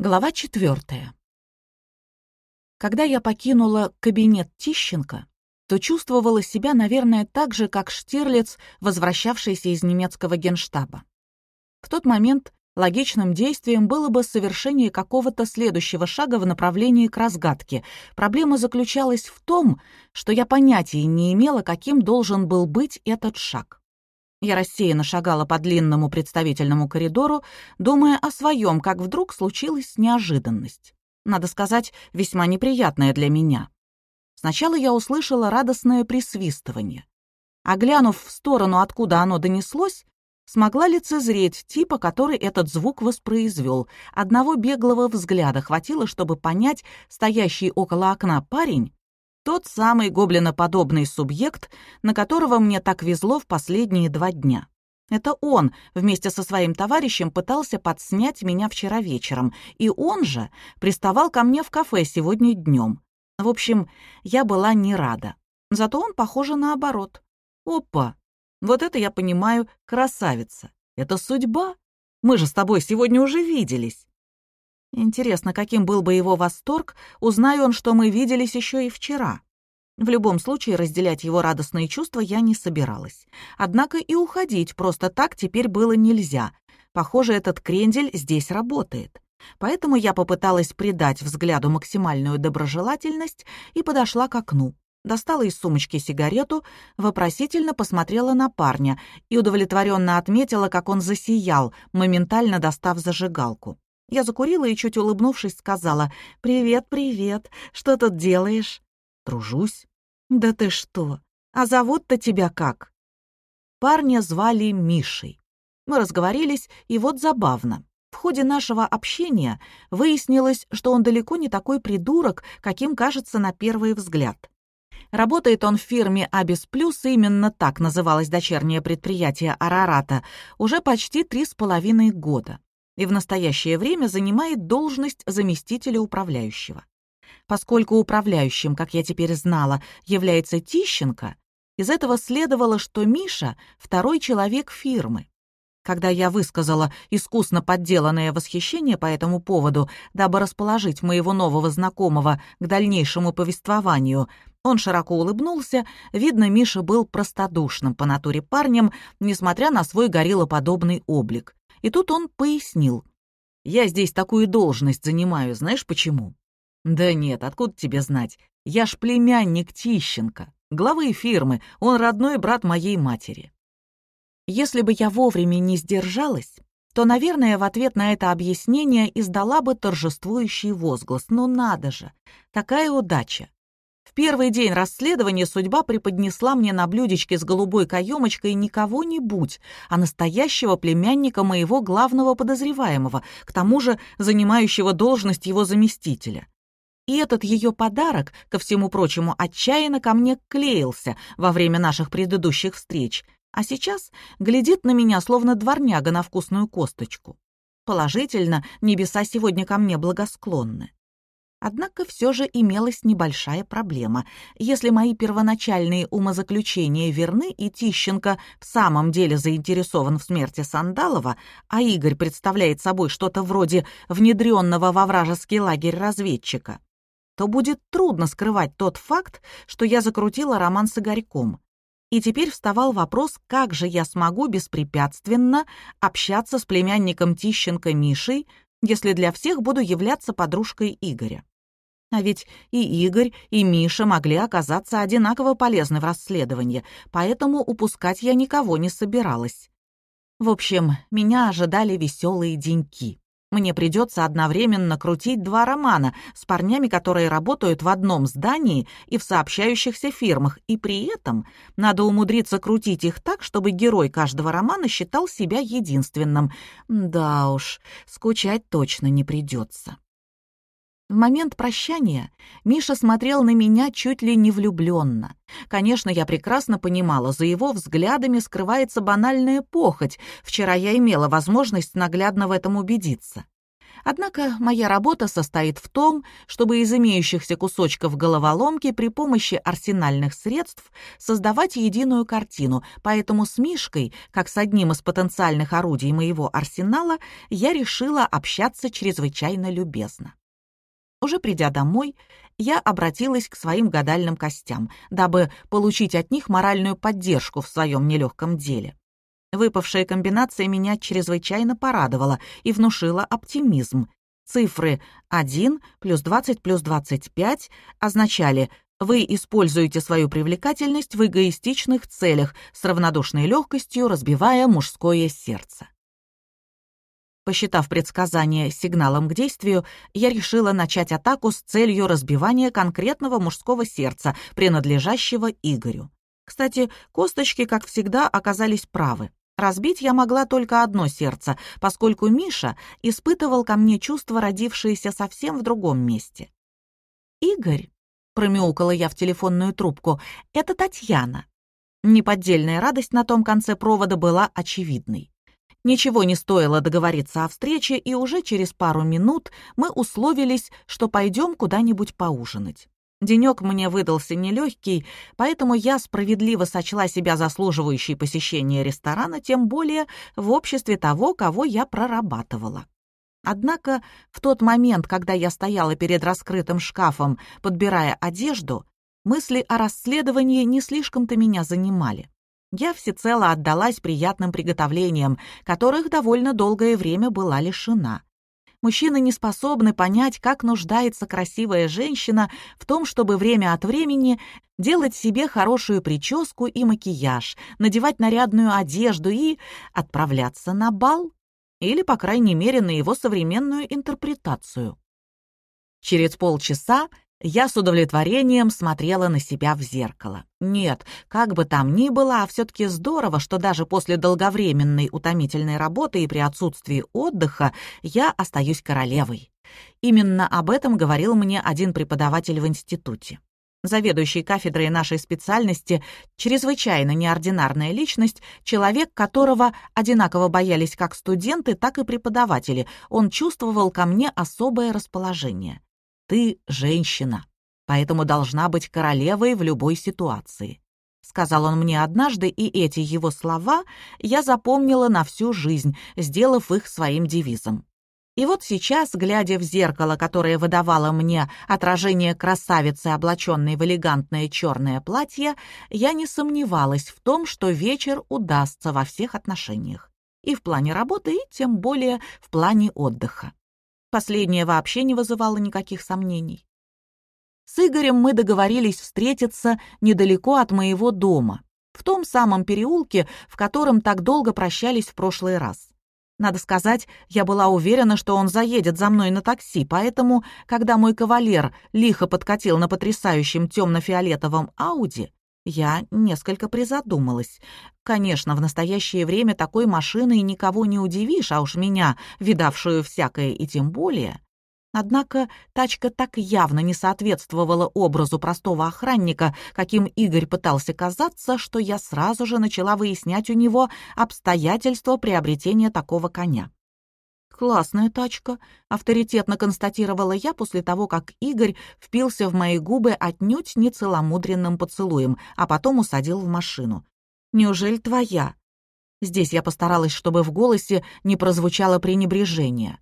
Глава четвертая. Когда я покинула кабинет Тищенко, то чувствовала себя, наверное, так же, как Штирлиц, возвращавшийся из немецкого генштаба. В тот момент логичным действием было бы совершение какого-то следующего шага в направлении к разгадке. Проблема заключалась в том, что я понятия не имела, каким должен был быть этот шаг. Я рассеянно шагала по длинному представительному коридору, думая о своем, как вдруг случилась неожиданность. Надо сказать, весьма неприятная для меня. Сначала я услышала радостное присвистывание. А глянув в сторону, откуда оно донеслось, смогла лицезреть типа, который этот звук воспроизвел. Одного беглого взгляда хватило, чтобы понять, стоящий около окна парень тот самый гоблиноподобный субъект, на которого мне так везло в последние два дня. Это он вместе со своим товарищем пытался подснять меня вчера вечером, и он же приставал ко мне в кафе сегодня днем. В общем, я была не рада. Зато он, похоже, наоборот. Опа! Вот это я понимаю, красавица. Это судьба. Мы же с тобой сегодня уже виделись. Интересно, каким был бы его восторг, узнаю он, что мы виделись еще и вчера. В любом случае, разделять его радостные чувства я не собиралась. Однако и уходить просто так теперь было нельзя. Похоже, этот крендель здесь работает. Поэтому я попыталась придать взгляду максимальную доброжелательность и подошла к окну. Достала из сумочки сигарету, вопросительно посмотрела на парня и удовлетворенно отметила, как он засиял, моментально достав зажигалку. Я закурила и, чуть улыбнувшись, сказала «Привет, привет, что тут делаешь?» «Тружусь». «Да ты что? А зовут-то тебя как?» Парня звали Мишей. Мы разговорились, и вот забавно. В ходе нашего общения выяснилось, что он далеко не такой придурок, каким кажется на первый взгляд. Работает он в фирме «Абис Плюс», именно так называлось дочернее предприятие «Арарата», уже почти три с половиной года и в настоящее время занимает должность заместителя управляющего. Поскольку управляющим, как я теперь знала, является Тищенко, из этого следовало, что Миша — второй человек фирмы. Когда я высказала искусно подделанное восхищение по этому поводу, дабы расположить моего нового знакомого к дальнейшему повествованию, он широко улыбнулся, видно, Миша был простодушным по натуре парнем, несмотря на свой гориллоподобный облик. И тут он пояснил. «Я здесь такую должность занимаю, знаешь почему?» «Да нет, откуда тебе знать? Я ж племянник Тищенко, главы фирмы, он родной брат моей матери». Если бы я вовремя не сдержалась, то, наверное, в ответ на это объяснение издала бы торжествующий возглас. «Ну надо же! Такая удача! Первый день расследования судьба преподнесла мне на блюдечке с голубой каемочкой не кого-нибудь, а настоящего племянника моего главного подозреваемого, к тому же занимающего должность его заместителя. И этот ее подарок, ко всему прочему, отчаянно ко мне клеился во время наших предыдущих встреч, а сейчас глядит на меня, словно дворняга на вкусную косточку. Положительно, небеса сегодня ко мне благосклонны. Однако все же имелась небольшая проблема. Если мои первоначальные умозаключения верны, и Тищенко в самом деле заинтересован в смерти Сандалова, а Игорь представляет собой что-то вроде внедренного во вражеский лагерь разведчика, то будет трудно скрывать тот факт, что я закрутила роман с Игорьком. И теперь вставал вопрос, как же я смогу беспрепятственно общаться с племянником Тищенко Мишей, если для всех буду являться подружкой Игоря. А ведь и Игорь, и Миша могли оказаться одинаково полезны в расследовании, поэтому упускать я никого не собиралась. В общем, меня ожидали веселые деньки. Мне придется одновременно крутить два романа с парнями, которые работают в одном здании и в сообщающихся фирмах, и при этом надо умудриться крутить их так, чтобы герой каждого романа считал себя единственным. Да уж, скучать точно не придется. В момент прощания Миша смотрел на меня чуть ли не влюбленно. Конечно, я прекрасно понимала, за его взглядами скрывается банальная похоть. Вчера я имела возможность наглядно в этом убедиться. Однако моя работа состоит в том, чтобы из имеющихся кусочков головоломки при помощи арсенальных средств создавать единую картину, поэтому с Мишкой, как с одним из потенциальных орудий моего арсенала, я решила общаться чрезвычайно любезно. Уже придя домой, я обратилась к своим гадальным костям, дабы получить от них моральную поддержку в своем нелегком деле. Выпавшая комбинация меня чрезвычайно порадовала и внушила оптимизм. Цифры 1 плюс 20 плюс 25 означали «Вы используете свою привлекательность в эгоистичных целях с равнодушной легкостью, разбивая мужское сердце». Посчитав предсказание сигналом к действию, я решила начать атаку с целью разбивания конкретного мужского сердца, принадлежащего Игорю. Кстати, косточки, как всегда, оказались правы. Разбить я могла только одно сердце, поскольку Миша испытывал ко мне чувства, родившиеся совсем в другом месте. «Игорь», — промяукала я в телефонную трубку, — «это Татьяна». Неподдельная радость на том конце провода была очевидной. Ничего не стоило договориться о встрече, и уже через пару минут мы условились, что пойдем куда-нибудь поужинать. Денек мне выдался нелегкий, поэтому я справедливо сочла себя заслуживающей посещения ресторана, тем более в обществе того, кого я прорабатывала. Однако в тот момент, когда я стояла перед раскрытым шкафом, подбирая одежду, мысли о расследовании не слишком-то меня занимали я всецело отдалась приятным приготовлениям, которых довольно долгое время была лишена. Мужчины не способны понять, как нуждается красивая женщина в том, чтобы время от времени делать себе хорошую прическу и макияж, надевать нарядную одежду и отправляться на бал, или, по крайней мере, на его современную интерпретацию. Через полчаса я с удовлетворением смотрела на себя в зеркало. Нет, как бы там ни было, а все-таки здорово, что даже после долговременной утомительной работы и при отсутствии отдыха я остаюсь королевой. Именно об этом говорил мне один преподаватель в институте. Заведующий кафедрой нашей специальности, чрезвычайно неординарная личность, человек, которого одинаково боялись как студенты, так и преподаватели, он чувствовал ко мне особое расположение. Ты женщина, поэтому должна быть королевой в любой ситуации. Сказал он мне однажды, и эти его слова я запомнила на всю жизнь, сделав их своим девизом. И вот сейчас, глядя в зеркало, которое выдавало мне отражение красавицы, облаченной в элегантное черное платье, я не сомневалась в том, что вечер удастся во всех отношениях. И в плане работы, и тем более в плане отдыха. Последнее вообще не вызывало никаких сомнений. С Игорем мы договорились встретиться недалеко от моего дома, в том самом переулке, в котором так долго прощались в прошлый раз. Надо сказать, я была уверена, что он заедет за мной на такси, поэтому, когда мой кавалер лихо подкатил на потрясающем темно-фиолетовом Ауди, я несколько призадумалась. Конечно, в настоящее время такой машиной никого не удивишь, а уж меня, видавшую всякое и тем более. Однако тачка так явно не соответствовала образу простого охранника, каким Игорь пытался казаться, что я сразу же начала выяснять у него обстоятельства приобретения такого коня. «Классная тачка», — авторитетно констатировала я после того, как Игорь впился в мои губы отнюдь не целомудренным поцелуем, а потом усадил в машину. «Неужели твоя?» Здесь я постаралась, чтобы в голосе не прозвучало пренебрежение.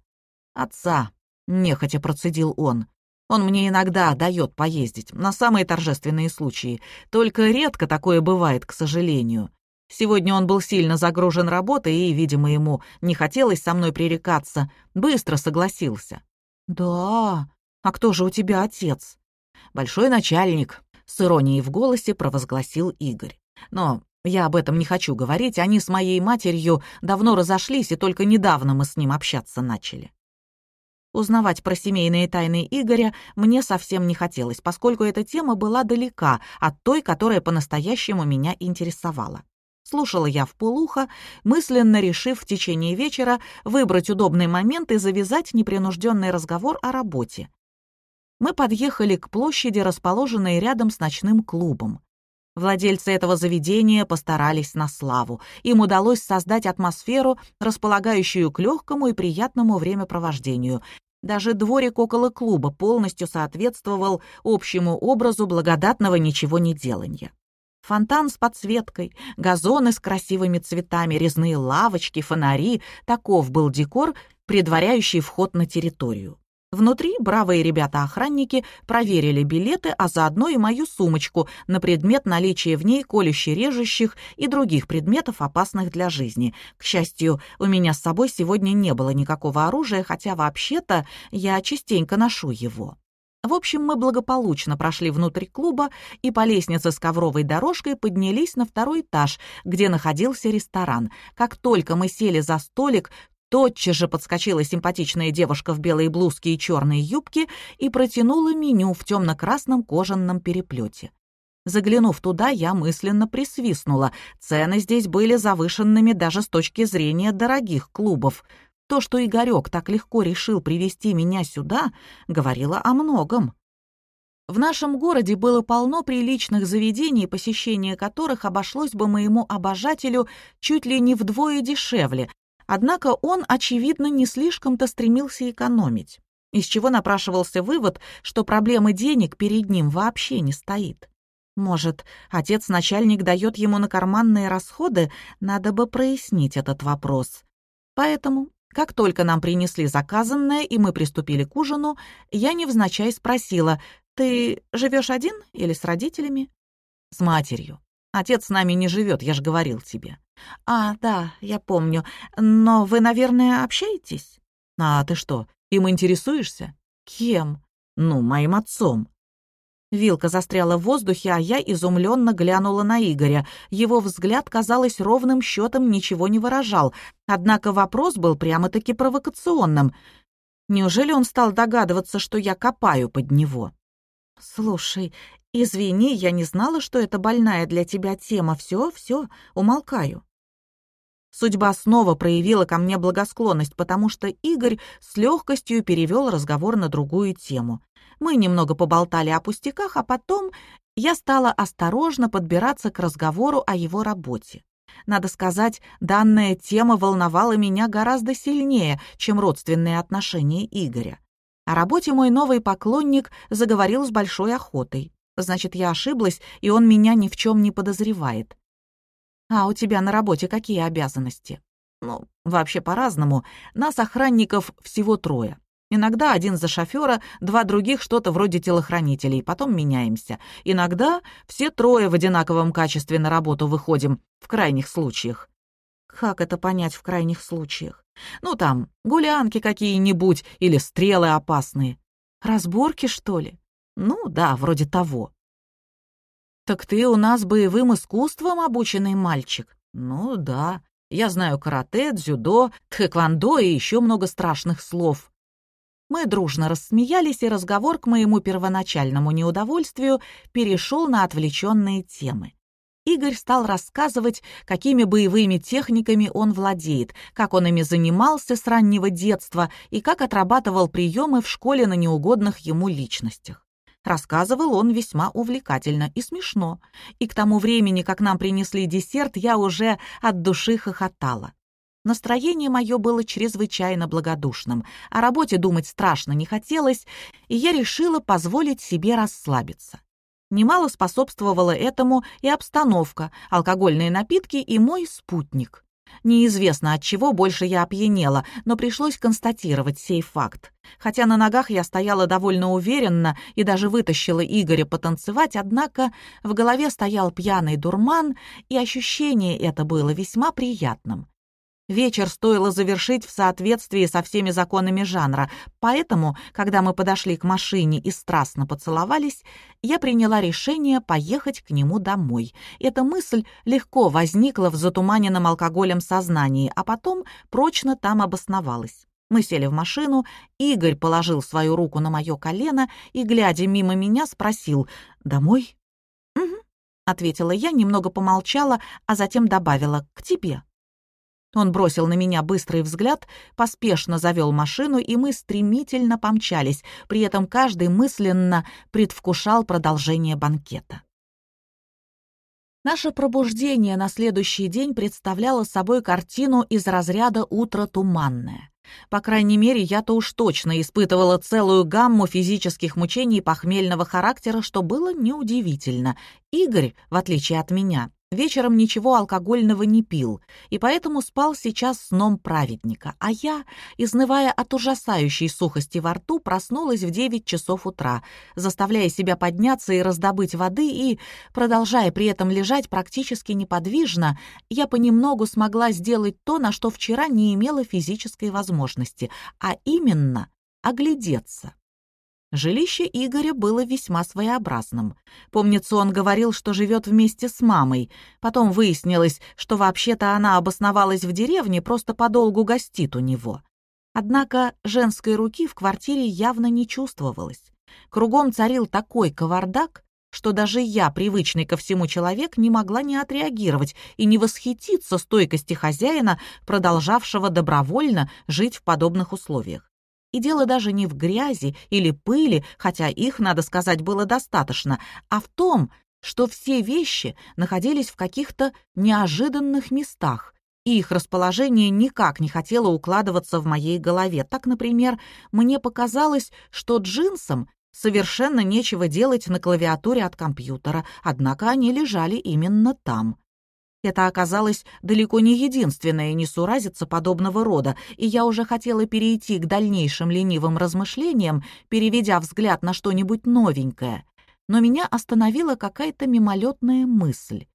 «Отца», — нехотя процедил он, — «он мне иногда дает поездить, на самые торжественные случаи. Только редко такое бывает, к сожалению. Сегодня он был сильно загружен работой и, видимо, ему не хотелось со мной пререкаться. Быстро согласился. «Да? А кто же у тебя отец?» «Большой начальник», — с иронией в голосе провозгласил Игорь. «Но я об этом не хочу говорить, они с моей матерью давно разошлись, и только недавно мы с ним общаться начали». Узнавать про семейные тайны Игоря мне совсем не хотелось, поскольку эта тема была далека от той, которая по-настоящему меня интересовала. Слушала я в полухо, мысленно решив в течение вечера выбрать удобный момент и завязать непринужденный разговор о работе. Мы подъехали к площади, расположенной рядом с ночным клубом. Владельцы этого заведения постарались на славу. Им удалось создать атмосферу, располагающую к легкому и приятному времяпровождению. Даже дворик около клуба полностью соответствовал общему образу благодатного ничего не делания. Фонтан с подсветкой, газоны с красивыми цветами, резные лавочки, фонари — таков был декор, предваряющий вход на территорию. Внутри бравые ребята-охранники проверили билеты, а заодно и мою сумочку на предмет наличия в ней колюще-режущих и других предметов, опасных для жизни. К счастью, у меня с собой сегодня не было никакого оружия, хотя вообще-то я частенько ношу его. В общем, мы благополучно прошли внутрь клуба и по лестнице с ковровой дорожкой поднялись на второй этаж, где находился ресторан. Как только мы сели за столик, Тотчас же подскочила симпатичная девушка в белой блузке и черной юбке и протянула меню в темно-красном кожаном переплете. Заглянув туда, я мысленно присвистнула. Цены здесь были завышенными даже с точки зрения дорогих клубов. То, что Игорек так легко решил привести меня сюда, говорило о многом. В нашем городе было полно приличных заведений, посещение которых обошлось бы моему обожателю чуть ли не вдвое дешевле, Однако он, очевидно, не слишком-то стремился экономить, из чего напрашивался вывод, что проблемы денег перед ним вообще не стоит. Может, отец-начальник дает ему на карманные расходы, надо бы прояснить этот вопрос. Поэтому, как только нам принесли заказанное и мы приступили к ужину, я невзначай спросила, «Ты живешь один или с родителями?» «С матерью. Отец с нами не живет, я же говорил тебе. А, да, я помню. Но вы, наверное, общаетесь? А ты что, им интересуешься? Кем? Ну, моим отцом. Вилка застряла в воздухе, а я изумленно глянула на Игоря. Его взгляд, казалось, ровным счетом ничего не выражал. Однако вопрос был прямо-таки провокационным. Неужели он стал догадываться, что я копаю под него? «Слушай, извини, я не знала, что это больная для тебя тема. Все, все, умолкаю». Судьба снова проявила ко мне благосклонность, потому что Игорь с легкостью перевел разговор на другую тему. Мы немного поболтали о пустяках, а потом я стала осторожно подбираться к разговору о его работе. Надо сказать, данная тема волновала меня гораздо сильнее, чем родственные отношения Игоря. О работе мой новый поклонник заговорил с большой охотой. Значит, я ошиблась, и он меня ни в чем не подозревает. А у тебя на работе какие обязанности? Ну, вообще по-разному. Нас, охранников, всего трое. Иногда один за шофера, два других что-то вроде телохранителей, потом меняемся. Иногда все трое в одинаковом качестве на работу выходим, в крайних случаях. Как это понять в крайних случаях? Ну там, гулянки какие-нибудь или стрелы опасные. Разборки, что ли? Ну да, вроде того. Так ты у нас боевым искусством обученный мальчик? Ну да, я знаю карате, дзюдо, тхэквондо и еще много страшных слов. Мы дружно рассмеялись, и разговор к моему первоначальному неудовольствию перешел на отвлеченные темы. Игорь стал рассказывать, какими боевыми техниками он владеет, как он ими занимался с раннего детства и как отрабатывал приемы в школе на неугодных ему личностях. Рассказывал он весьма увлекательно и смешно, и к тому времени, как нам принесли десерт, я уже от души хохотала. Настроение мое было чрезвычайно благодушным, о работе думать страшно не хотелось, и я решила позволить себе расслабиться. Немало способствовала этому и обстановка, алкогольные напитки и мой спутник. Неизвестно, от чего больше я опьянела, но пришлось констатировать сей факт. Хотя на ногах я стояла довольно уверенно и даже вытащила Игоря потанцевать, однако в голове стоял пьяный дурман, и ощущение это было весьма приятным. Вечер стоило завершить в соответствии со всеми законами жанра, поэтому, когда мы подошли к машине и страстно поцеловались, я приняла решение поехать к нему домой. Эта мысль легко возникла в затуманенном алкоголем сознании, а потом прочно там обосновалась. Мы сели в машину, Игорь положил свою руку на мое колено и, глядя мимо меня, спросил «Домой?» «Угу», — ответила я, немного помолчала, а затем добавила «К тебе». Он бросил на меня быстрый взгляд, поспешно завел машину, и мы стремительно помчались, при этом каждый мысленно предвкушал продолжение банкета. Наше пробуждение на следующий день представляло собой картину из разряда «утро туманное». По крайней мере, я-то уж точно испытывала целую гамму физических мучений похмельного характера, что было неудивительно. Игорь, в отличие от меня, Вечером ничего алкогольного не пил, и поэтому спал сейчас сном праведника, а я, изнывая от ужасающей сухости во рту, проснулась в девять часов утра, заставляя себя подняться и раздобыть воды, и, продолжая при этом лежать практически неподвижно, я понемногу смогла сделать то, на что вчера не имела физической возможности, а именно оглядеться. Жилище Игоря было весьма своеобразным. Помнится, он говорил, что живет вместе с мамой. Потом выяснилось, что вообще-то она обосновалась в деревне, просто подолгу гостит у него. Однако женской руки в квартире явно не чувствовалось. Кругом царил такой кавардак, что даже я, привычный ко всему человек, не могла не отреагировать и не восхититься стойкости хозяина, продолжавшего добровольно жить в подобных условиях. И дело даже не в грязи или пыли, хотя их, надо сказать, было достаточно, а в том, что все вещи находились в каких-то неожиданных местах, и их расположение никак не хотело укладываться в моей голове. Так, например, мне показалось, что джинсам совершенно нечего делать на клавиатуре от компьютера, однако они лежали именно там. Это оказалось далеко не единственная несуразица подобного рода, и я уже хотела перейти к дальнейшим ленивым размышлениям, переведя взгляд на что-нибудь новенькое. Но меня остановила какая-то мимолетная мысль.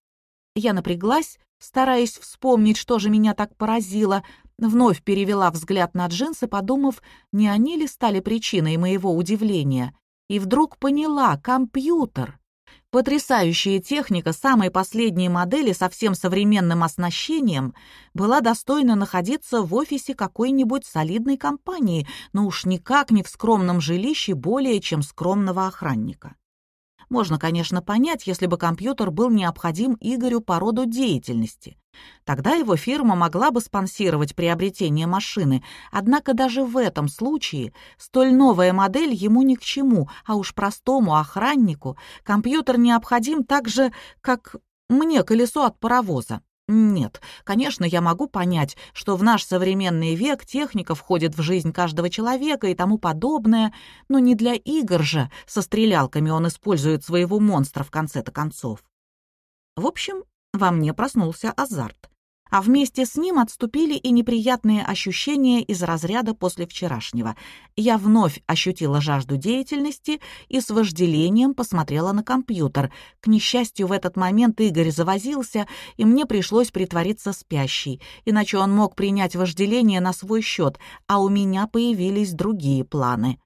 Я напряглась, стараясь вспомнить, что же меня так поразило, вновь перевела взгляд на джинсы, подумав, не они ли стали причиной моего удивления, и вдруг поняла — компьютер. Потрясающая техника самой последней модели со всем современным оснащением была достойна находиться в офисе какой-нибудь солидной компании, но уж никак не в скромном жилище более чем скромного охранника. Можно, конечно, понять, если бы компьютер был необходим Игорю по роду деятельности. Тогда его фирма могла бы спонсировать приобретение машины, однако даже в этом случае столь новая модель ему ни к чему, а уж простому охраннику компьютер необходим так же, как мне колесо от паровоза. Нет, конечно, я могу понять, что в наш современный век техника входит в жизнь каждого человека и тому подобное, но не для игр же со стрелялками он использует своего монстра в конце-то концов. В общем, во мне проснулся азарт а вместе с ним отступили и неприятные ощущения из разряда после вчерашнего. Я вновь ощутила жажду деятельности и с вожделением посмотрела на компьютер. К несчастью, в этот момент Игорь завозился, и мне пришлось притвориться спящей, иначе он мог принять вожделение на свой счет, а у меня появились другие планы.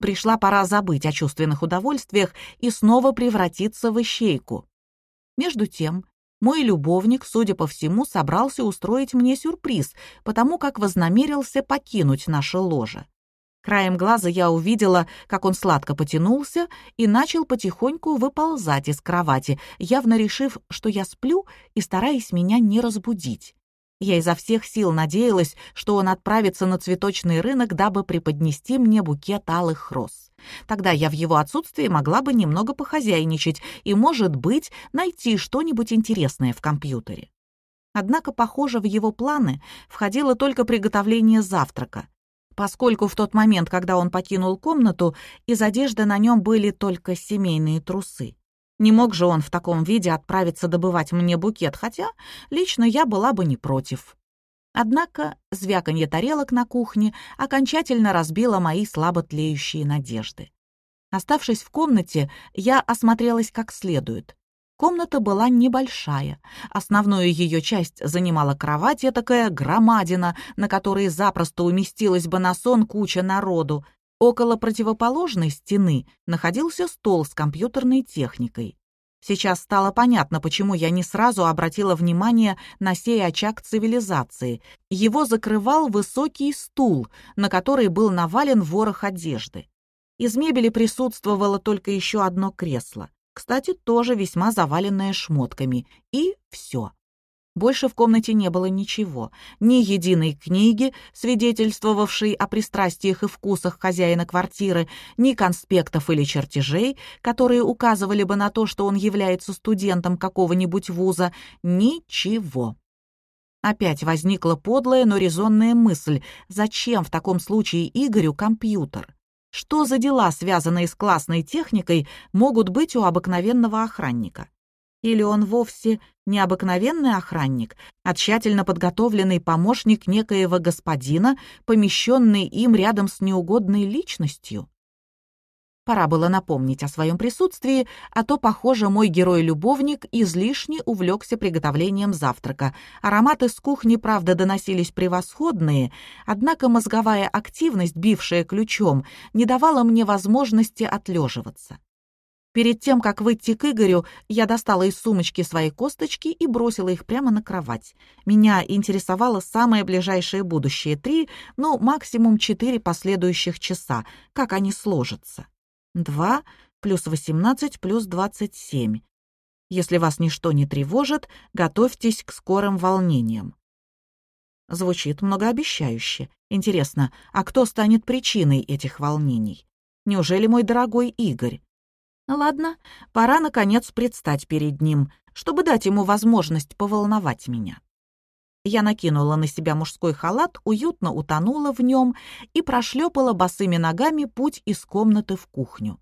Пришла пора забыть о чувственных удовольствиях и снова превратиться в ищейку. Между тем, мой любовник, судя по всему, собрался устроить мне сюрприз, потому как вознамерился покинуть наше ложе. Краем глаза я увидела, как он сладко потянулся и начал потихоньку выползать из кровати, явно решив, что я сплю и стараясь меня не разбудить. Я изо всех сил надеялась, что он отправится на цветочный рынок, дабы преподнести мне букет алых роз. Тогда я в его отсутствии могла бы немного похозяйничать и, может быть, найти что-нибудь интересное в компьютере. Однако, похоже, в его планы входило только приготовление завтрака, поскольку в тот момент, когда он покинул комнату, из одежды на нем были только семейные трусы. Не мог же он в таком виде отправиться добывать мне букет, хотя лично я была бы не против. Однако звяканье тарелок на кухне окончательно разбило мои слабо тлеющие надежды. Оставшись в комнате, я осмотрелась как следует. Комната была небольшая. Основную ее часть занимала кровать, такая громадина, на которой запросто уместилась бы на сон куча народу. Около противоположной стены находился стол с компьютерной техникой. Сейчас стало понятно, почему я не сразу обратила внимание на сей очаг цивилизации. Его закрывал высокий стул, на который был навален ворох одежды. Из мебели присутствовало только еще одно кресло, кстати, тоже весьма заваленное шмотками, и все. Больше в комнате не было ничего. Ни единой книги, свидетельствовавшей о пристрастиях и вкусах хозяина квартиры, ни конспектов или чертежей, которые указывали бы на то, что он является студентом какого-нибудь вуза. Ничего. Опять возникла подлая, но резонная мысль. Зачем в таком случае Игорю компьютер? Что за дела, связанные с классной техникой, могут быть у обыкновенного охранника? Или он вовсе не обыкновенный охранник, а тщательно подготовленный помощник некоего господина, помещенный им рядом с неугодной личностью? Пора было напомнить о своем присутствии, а то, похоже, мой герой-любовник излишне увлекся приготовлением завтрака. Ароматы с кухни, правда, доносились превосходные, однако мозговая активность, бившая ключом, не давала мне возможности отлеживаться. Перед тем, как выйти к Игорю, я достала из сумочки свои косточки и бросила их прямо на кровать. Меня интересовало самое ближайшее будущее — три, ну, максимум четыре последующих часа, как они сложатся. Два плюс восемнадцать плюс двадцать семь. Если вас ничто не тревожит, готовьтесь к скорым волнениям. Звучит многообещающе. Интересно, а кто станет причиной этих волнений? Неужели мой дорогой Игорь? Ладно, пора, наконец, предстать перед ним, чтобы дать ему возможность поволновать меня. Я накинула на себя мужской халат, уютно утонула в нем и прошлепала босыми ногами путь из комнаты в кухню.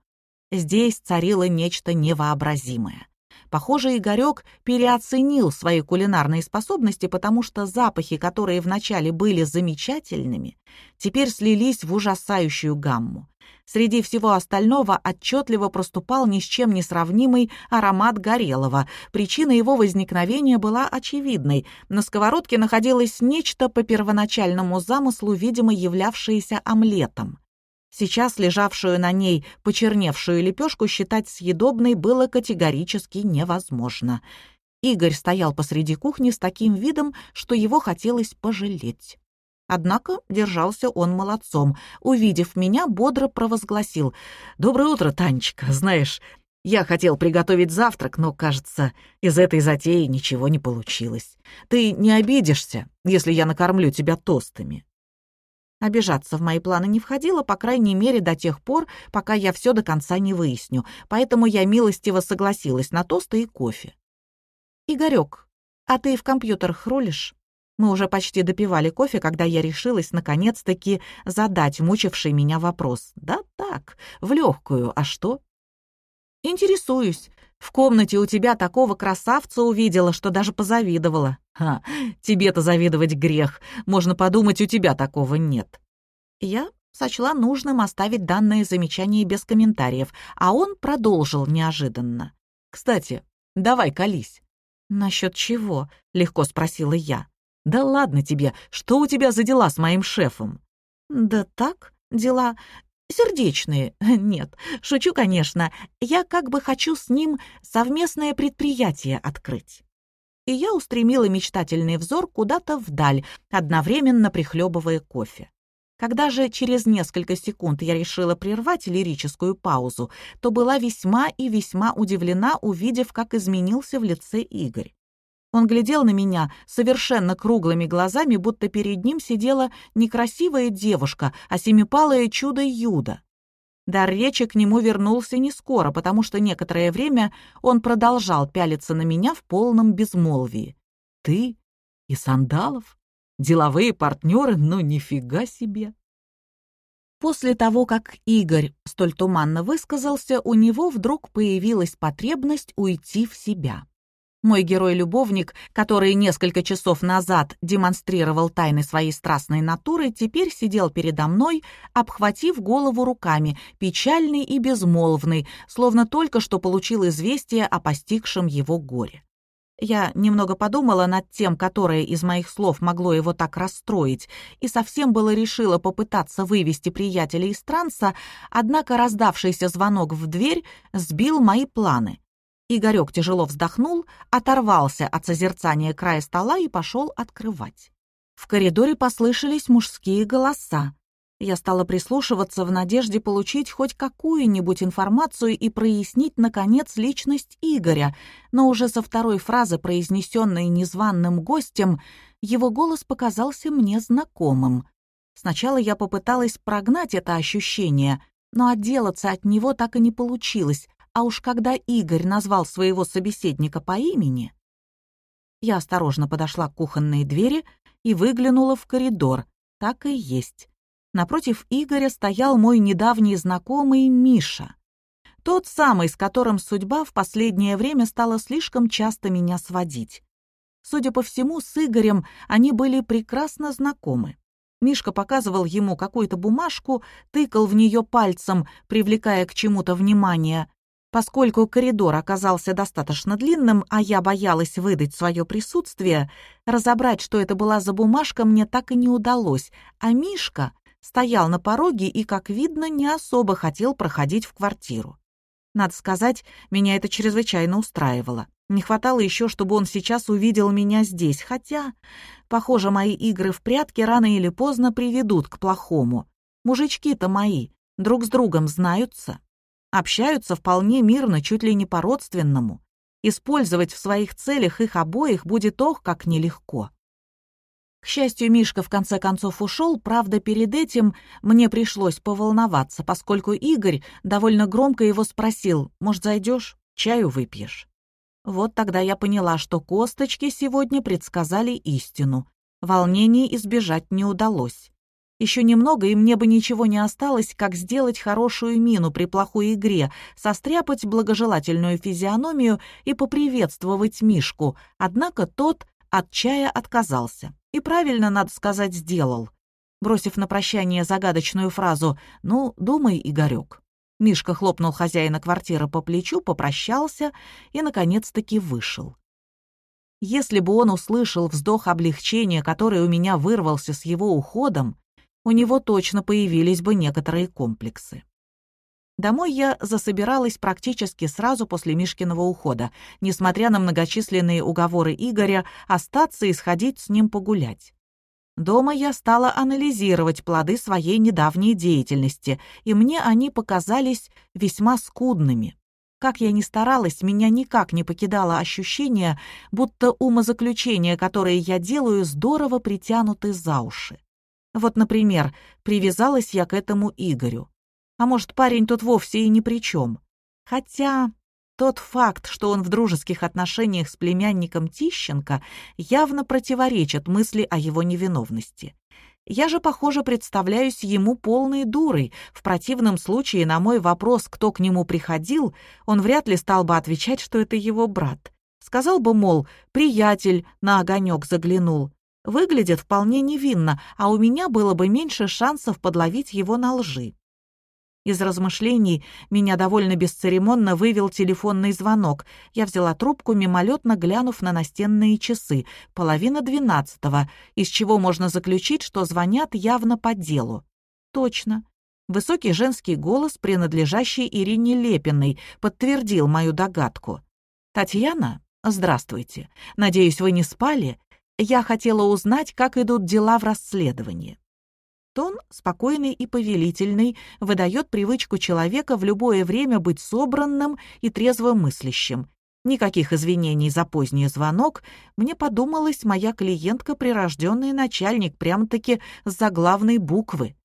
Здесь царило нечто невообразимое. Похоже, Игорек переоценил свои кулинарные способности, потому что запахи, которые вначале были замечательными, теперь слились в ужасающую гамму. Среди всего остального отчетливо проступал ни с чем не сравнимый аромат горелого. Причина его возникновения была очевидной. На сковородке находилось нечто по первоначальному замыслу, видимо, являвшееся омлетом. Сейчас лежавшую на ней почерневшую лепешку считать съедобной было категорически невозможно. Игорь стоял посреди кухни с таким видом, что его хотелось пожалеть. Однако держался он молодцом. Увидев меня, бодро провозгласил. «Доброе утро, Танечка. Знаешь, я хотел приготовить завтрак, но, кажется, из этой затеи ничего не получилось. Ты не обидишься, если я накормлю тебя тостами?» Обижаться в мои планы не входило, по крайней мере, до тех пор, пока я все до конца не выясню, поэтому я милостиво согласилась на тосты и кофе. «Игорек, а ты в компьютерах рулишь?» Мы уже почти допивали кофе, когда я решилась наконец-таки задать мучивший меня вопрос. Да так, в легкую, а что? Интересуюсь. В комнате у тебя такого красавца увидела, что даже позавидовала. Ха, тебе-то завидовать грех. Можно подумать, у тебя такого нет. Я сочла нужным оставить данное замечание без комментариев, а он продолжил неожиданно. «Кстати, давай колись». «Насчет чего?» — легко спросила я. «Да ладно тебе, что у тебя за дела с моим шефом?» «Да так, дела сердечные. Нет, шучу, конечно. Я как бы хочу с ним совместное предприятие открыть». И я устремила мечтательный взор куда-то вдаль, одновременно прихлебывая кофе. Когда же через несколько секунд я решила прервать лирическую паузу, то была весьма и весьма удивлена, увидев, как изменился в лице Игорь. Он глядел на меня совершенно круглыми глазами, будто перед ним сидела не красивая девушка, а семипалое чудо Юда. Дар речи к нему вернулся не скоро, потому что некоторое время он продолжал пялиться на меня в полном безмолвии. «Ты и Сандалов? Деловые партнеры? Ну, нифига себе!» После того, как Игорь столь туманно высказался, у него вдруг появилась потребность уйти в себя. Мой герой-любовник, который несколько часов назад демонстрировал тайны своей страстной натуры, теперь сидел передо мной, обхватив голову руками, печальный и безмолвный, словно только что получил известие о постигшем его горе. Я немного подумала над тем, которое из моих слов могло его так расстроить, и совсем было решила попытаться вывести приятеля из транса, однако раздавшийся звонок в дверь сбил мои планы. Игорек тяжело вздохнул, оторвался от созерцания края стола и пошел открывать. В коридоре послышались мужские голоса. Я стала прислушиваться в надежде получить хоть какую-нибудь информацию и прояснить, наконец, личность Игоря, но уже со второй фразы, произнесенной незваным гостем, его голос показался мне знакомым. Сначала я попыталась прогнать это ощущение, но отделаться от него так и не получилось, а уж когда Игорь назвал своего собеседника по имени... Я осторожно подошла к кухонной двери и выглянула в коридор. Так и есть. Напротив Игоря стоял мой недавний знакомый Миша. Тот самый, с которым судьба в последнее время стала слишком часто меня сводить. Судя по всему, с Игорем они были прекрасно знакомы. Мишка показывал ему какую-то бумажку, тыкал в нее пальцем, привлекая к чему-то внимание. Поскольку коридор оказался достаточно длинным, а я боялась выдать свое присутствие, разобрать, что это была за бумажка, мне так и не удалось, а Мишка стоял на пороге и, как видно, не особо хотел проходить в квартиру. Надо сказать, меня это чрезвычайно устраивало. Не хватало еще, чтобы он сейчас увидел меня здесь, хотя, похоже, мои игры в прятки рано или поздно приведут к плохому. Мужички-то мои друг с другом знаются, общаются вполне мирно, чуть ли не по-родственному. Использовать в своих целях их обоих будет ох, как нелегко. К счастью, Мишка в конце концов ушел, правда, перед этим мне пришлось поволноваться, поскольку Игорь довольно громко его спросил, «Может, зайдешь? Чаю выпьешь?» Вот тогда я поняла, что косточки сегодня предсказали истину. Волнений избежать не удалось. Еще немного, и мне бы ничего не осталось, как сделать хорошую мину при плохой игре, состряпать благожелательную физиономию и поприветствовать Мишку, однако тот от чая отказался. И правильно, надо сказать, сделал. Бросив на прощание загадочную фразу «Ну, думай, Игорек». Мишка хлопнул хозяина квартиры по плечу, попрощался и, наконец-таки, вышел. Если бы он услышал вздох облегчения, который у меня вырвался с его уходом, у него точно появились бы некоторые комплексы. Домой я засобиралась практически сразу после Мишкиного ухода, несмотря на многочисленные уговоры Игоря остаться и сходить с ним погулять. Дома я стала анализировать плоды своей недавней деятельности, и мне они показались весьма скудными. Как я ни старалась, меня никак не покидало ощущение, будто умозаключения, которые я делаю, здорово притянуты за уши. Вот, например, привязалась я к этому Игорю. А может, парень тут вовсе и ни при чем. Хотя тот факт, что он в дружеских отношениях с племянником Тищенко, явно противоречит мысли о его невиновности. Я же, похоже, представляюсь ему полной дурой. В противном случае на мой вопрос, кто к нему приходил, он вряд ли стал бы отвечать, что это его брат. Сказал бы, мол, приятель на огонек заглянул. Выглядит вполне невинно, а у меня было бы меньше шансов подловить его на лжи. Из размышлений меня довольно бесцеремонно вывел телефонный звонок. Я взяла трубку, мимолетно глянув на настенные часы. Половина двенадцатого, из чего можно заключить, что звонят явно по делу. Точно. Высокий женский голос, принадлежащий Ирине Лепиной, подтвердил мою догадку. «Татьяна, здравствуйте. Надеюсь, вы не спали? Я хотела узнать, как идут дела в расследовании». Тон, спокойный и повелительный, выдает привычку человека в любое время быть собранным и трезво мыслящим. Никаких извинений за поздний звонок. Мне подумалась моя клиентка прирожденный начальник, прям-таки с заглавной буквы.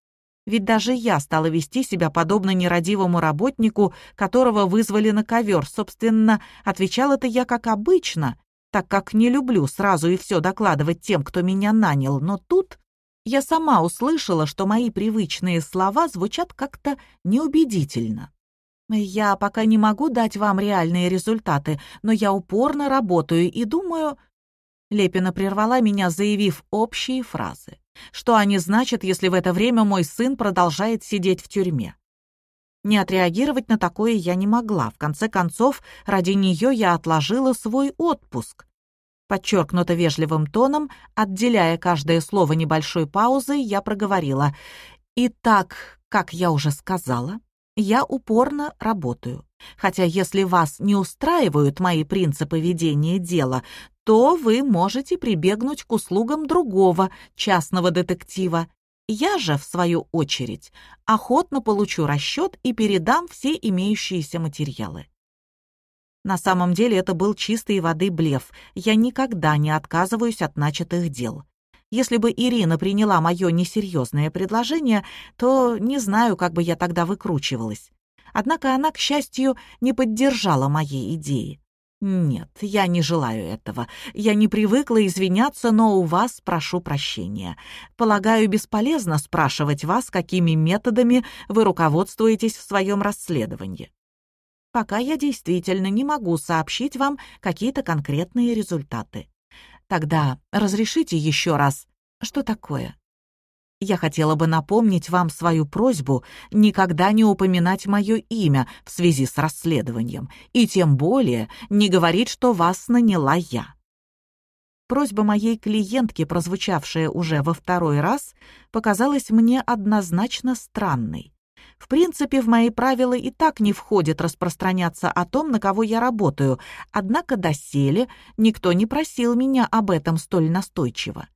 Ведь даже я стала вести себя подобно нерадивому работнику, которого вызвали на ковер. Собственно, отвечал это я как обычно, так как не люблю сразу и все докладывать тем, кто меня нанял. Но тут я сама услышала, что мои привычные слова звучат как-то неубедительно. Я пока не могу дать вам реальные результаты, но я упорно работаю и думаю... Лепина прервала меня, заявив общие фразы. Что они значат, если в это время мой сын продолжает сидеть в тюрьме? Не отреагировать на такое я не могла. В конце концов, ради нее я отложила свой отпуск. Подчеркнуто вежливым тоном, отделяя каждое слово небольшой паузой, я проговорила. «Итак, как я уже сказала, я упорно работаю. Хотя если вас не устраивают мои принципы ведения дела, то вы можете прибегнуть к услугам другого частного детектива. Я же, в свою очередь, охотно получу расчет и передам все имеющиеся материалы. На самом деле это был чистой воды блеф. Я никогда не отказываюсь от начатых дел. Если бы Ирина приняла мое несерьезное предложение, то не знаю, как бы я тогда выкручивалась. Однако она, к счастью, не поддержала моей идеи. «Нет, я не желаю этого. Я не привыкла извиняться, но у вас прошу прощения. Полагаю, бесполезно спрашивать вас, какими методами вы руководствуетесь в своем расследовании. Пока я действительно не могу сообщить вам какие-то конкретные результаты. Тогда разрешите еще раз. Что такое?» Я хотела бы напомнить вам свою просьбу никогда не упоминать мое имя в связи с расследованием, и тем более не говорить, что вас наняла я. Просьба моей клиентки, прозвучавшая уже во второй раз, показалась мне однозначно странной. В принципе, в мои правила и так не входит распространяться о том, на кого я работаю, однако доселе никто не просил меня об этом столь настойчиво.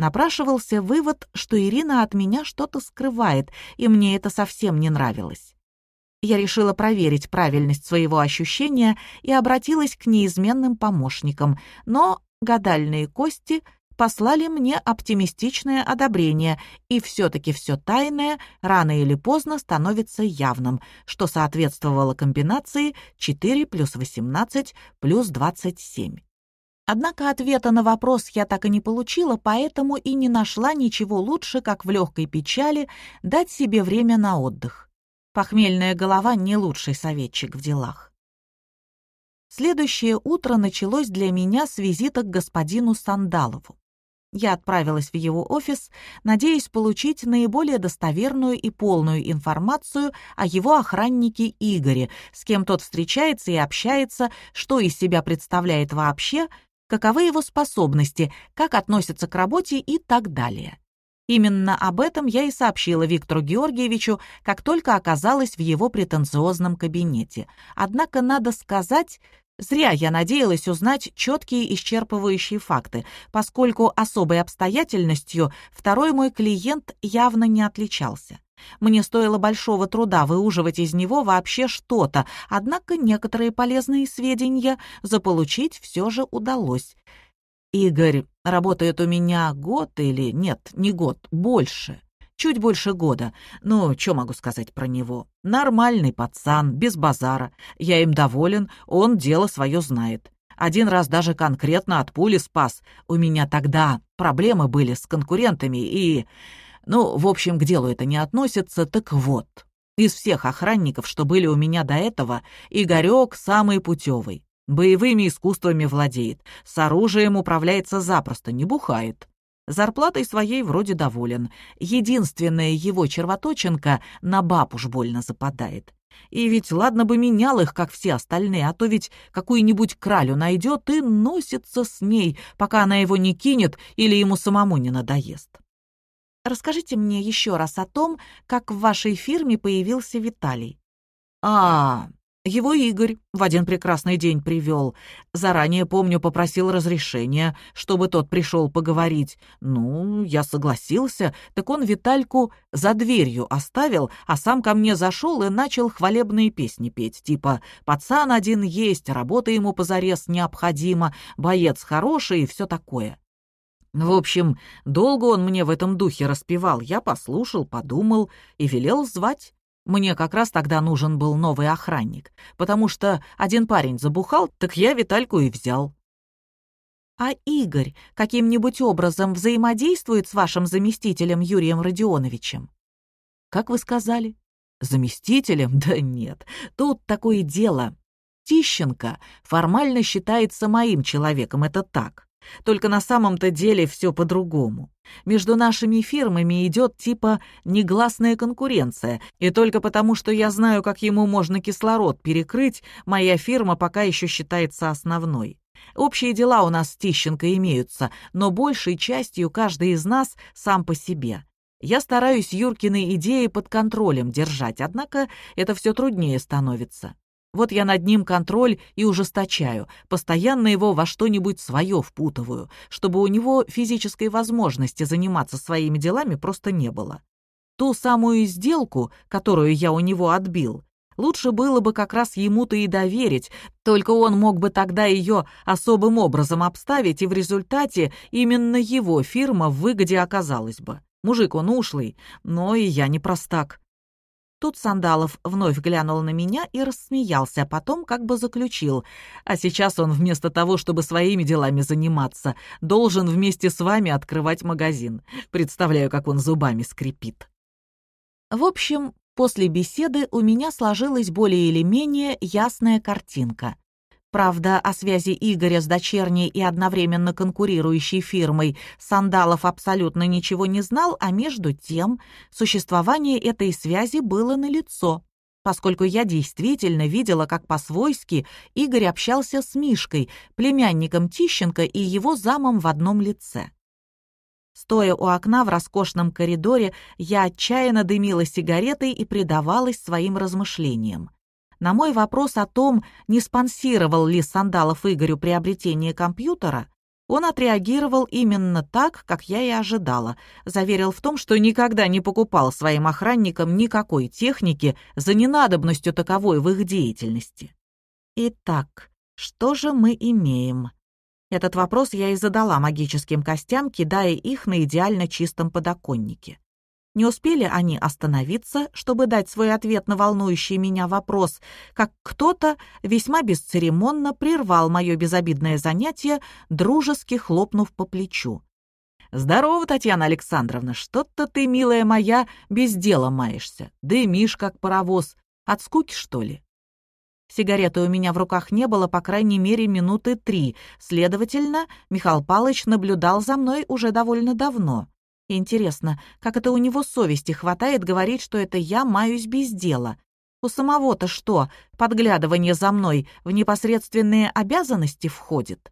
Напрашивался вывод, что Ирина от меня что-то скрывает, и мне это совсем не нравилось. Я решила проверить правильность своего ощущения и обратилась к неизменным помощникам, но гадальные кости послали мне оптимистичное одобрение, и все-таки все тайное рано или поздно становится явным, что соответствовало комбинации 4 плюс 18 плюс 27. Однако ответа на вопрос я так и не получила, поэтому и не нашла ничего лучше, как в легкой печали дать себе время на отдых. Похмельная голова — не лучший советчик в делах. Следующее утро началось для меня с визита к господину Сандалову. Я отправилась в его офис, надеясь получить наиболее достоверную и полную информацию о его охраннике Игоре, с кем тот встречается и общается, что из себя представляет вообще, каковы его способности, как относится к работе и так далее. Именно об этом я и сообщила Виктору Георгиевичу, как только оказалась в его претенциозном кабинете. Однако, надо сказать, зря я надеялась узнать четкие исчерпывающие факты, поскольку особой обстоятельностью второй мой клиент явно не отличался. Мне стоило большого труда выуживать из него вообще что-то, однако некоторые полезные сведения заполучить все же удалось. Игорь работает у меня год или нет, не год, больше. Чуть больше года. Ну, что могу сказать про него? Нормальный пацан, без базара. Я им доволен, он дело свое знает. Один раз даже конкретно от пули спас. У меня тогда проблемы были с конкурентами и... Ну, в общем, к делу это не относится, так вот. Из всех охранников, что были у меня до этого, Игорек самый путевый. Боевыми искусствами владеет, с оружием управляется запросто, не бухает. Зарплатой своей вроде доволен. Единственная его червоточинка на баб уж больно западает. И ведь ладно бы менял их, как все остальные, а то ведь какую-нибудь кралю найдет и носится с ней, пока она его не кинет или ему самому не надоест. Расскажите мне еще раз о том, как в вашей фирме появился Виталий. А, его Игорь в один прекрасный день привел. Заранее, помню, попросил разрешения, чтобы тот пришел поговорить. Ну, я согласился, так он Витальку за дверью оставил, а сам ко мне зашел и начал хвалебные песни петь, типа «Пацан один есть, работа ему позарез необходима, боец хороший» и все такое. В общем, долго он мне в этом духе распевал. Я послушал, подумал и велел звать. Мне как раз тогда нужен был новый охранник, потому что один парень забухал, так я Витальку и взял. А Игорь каким-нибудь образом взаимодействует с вашим заместителем Юрием Родионовичем? Как вы сказали? Заместителем? Да нет, тут такое дело. Тищенко формально считается моим человеком, это так. Только на самом-то деле все по-другому. Между нашими фирмами идет типа негласная конкуренция, и только потому, что я знаю, как ему можно кислород перекрыть, моя фирма пока еще считается основной. Общие дела у нас с Тищенко имеются, но большей частью каждый из нас сам по себе. Я стараюсь Юркины идеи под контролем держать, однако это все труднее становится. Вот я над ним контроль и ужесточаю, постоянно его во что-нибудь свое впутываю, чтобы у него физической возможности заниматься своими делами просто не было. Ту самую сделку, которую я у него отбил, лучше было бы как раз ему-то и доверить, только он мог бы тогда ее особым образом обставить, и в результате именно его фирма в выгоде оказалась бы. Мужик он ушлый, но и я не простак. Тут Сандалов вновь глянул на меня и рассмеялся, а потом как бы заключил. А сейчас он вместо того, чтобы своими делами заниматься, должен вместе с вами открывать магазин. Представляю, как он зубами скрипит. В общем, после беседы у меня сложилась более или менее ясная картинка. Правда, о связи Игоря с дочерней и одновременно конкурирующей фирмой Сандалов абсолютно ничего не знал, а между тем существование этой связи было налицо, поскольку я действительно видела, как по-свойски Игорь общался с Мишкой, племянником Тищенко и его замом в одном лице. Стоя у окна в роскошном коридоре, я отчаянно дымила сигаретой и предавалась своим размышлениям. На мой вопрос о том, не спонсировал ли Сандалов Игорю приобретение компьютера, он отреагировал именно так, как я и ожидала. Заверил в том, что никогда не покупал своим охранникам никакой техники за ненадобностью таковой в их деятельности. Итак, что же мы имеем? Этот вопрос я и задала магическим костям, кидая их на идеально чистом подоконнике. Не успели они остановиться, чтобы дать свой ответ на волнующий меня вопрос, как кто-то весьма бесцеремонно прервал мое безобидное занятие, дружески хлопнув по плечу. «Здорово, Татьяна Александровна, что-то ты, милая моя, без дела маешься. Дымишь, как паровоз. От скуки, что ли?» Сигареты у меня в руках не было, по крайней мере, минуты три. Следовательно, Михаил Палыч наблюдал за мной уже довольно давно. Интересно, как это у него совести хватает говорить, что это я маюсь без дела? У самого-то что, подглядывание за мной в непосредственные обязанности входит?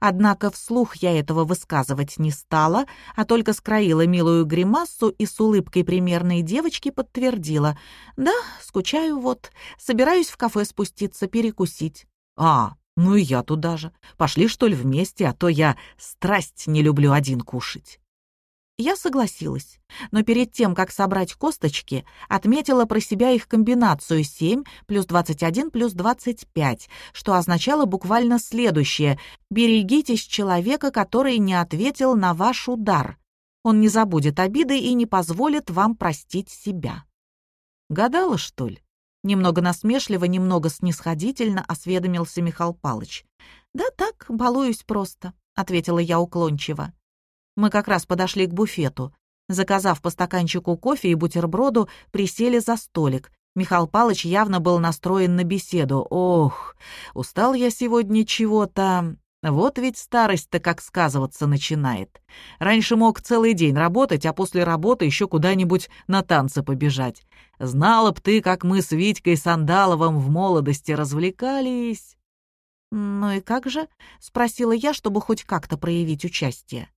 Однако вслух я этого высказывать не стала, а только скроила милую гримассу и с улыбкой примерной девочки подтвердила. «Да, скучаю вот. Собираюсь в кафе спуститься, перекусить». «А, ну и я туда же. Пошли, что ли, вместе, а то я страсть не люблю один кушать». Я согласилась, но перед тем, как собрать косточки, отметила про себя их комбинацию 7 плюс 21 плюс 25, что означало буквально следующее «берегитесь человека, который не ответил на ваш удар. Он не забудет обиды и не позволит вам простить себя». Гадала, что ли? Немного насмешливо, немного снисходительно осведомился Михаил Палыч. «Да так, балуюсь просто», — ответила я уклончиво. Мы как раз подошли к буфету. Заказав по стаканчику кофе и бутерброду, присели за столик. Михаил Палыч явно был настроен на беседу. «Ох, устал я сегодня чего-то. Вот ведь старость-то как сказываться начинает. Раньше мог целый день работать, а после работы еще куда-нибудь на танцы побежать. Знала б ты, как мы с Витькой Сандаловым в молодости развлекались». «Ну и как же?» — спросила я, чтобы хоть как-то проявить участие.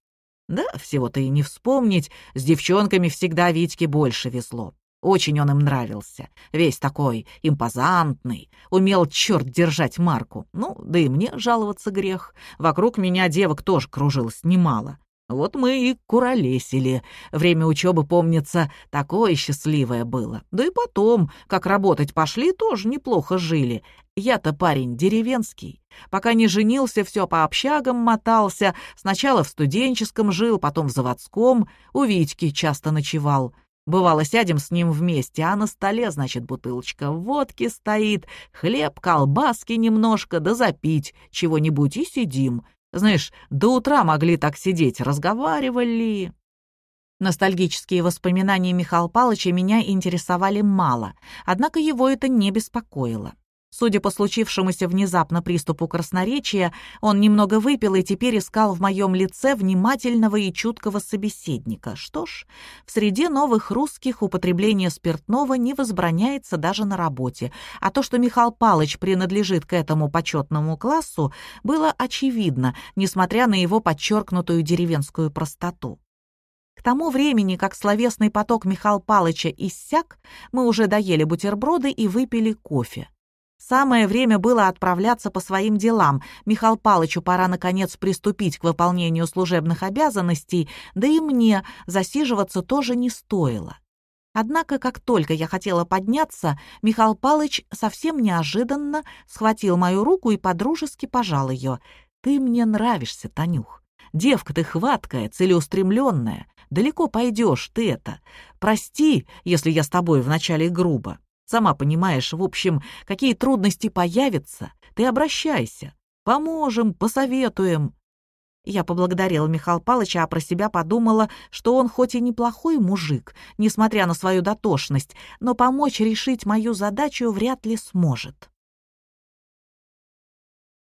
Да, всего-то и не вспомнить, с девчонками всегда Витьке больше везло. Очень он им нравился, весь такой импозантный, умел черт держать марку. Ну, да и мне жаловаться грех. Вокруг меня девок тоже кружилось немало. Вот мы и куролесили. Время учебы, помнится, такое счастливое было. Да и потом, как работать пошли, тоже неплохо жили. Я-то парень деревенский. Пока не женился, все по общагам мотался. Сначала в студенческом жил, потом в заводском. У Витьки часто ночевал. Бывало, сядем с ним вместе, а на столе, значит, бутылочка водки стоит, хлеб, колбаски немножко, да запить чего-нибудь и сидим. Знаешь, до утра могли так сидеть, разговаривали. Ностальгические воспоминания Михаила Павловича меня интересовали мало, однако его это не беспокоило. Судя по случившемуся внезапно приступу красноречия, он немного выпил и теперь искал в моем лице внимательного и чуткого собеседника. Что ж, в среде новых русских употребление спиртного не возбраняется даже на работе, а то, что Михаил Палыч принадлежит к этому почетному классу, было очевидно, несмотря на его подчеркнутую деревенскую простоту. К тому времени, как словесный поток Михаила Палыча иссяк, мы уже доели бутерброды и выпили кофе. Самое время было отправляться по своим делам. Михаил Палычу пора, наконец, приступить к выполнению служебных обязанностей, да и мне засиживаться тоже не стоило. Однако, как только я хотела подняться, Михаил Палыч совсем неожиданно схватил мою руку и подружески пожал ее. «Ты мне нравишься, Танюх. Девка ты хваткая, целеустремленная. Далеко пойдешь ты это. Прости, если я с тобой вначале грубо. Сама понимаешь, в общем, какие трудности появятся, ты обращайся. Поможем, посоветуем». Я поблагодарила Михаила Павловича, а про себя подумала, что он хоть и неплохой мужик, несмотря на свою дотошность, но помочь решить мою задачу вряд ли сможет.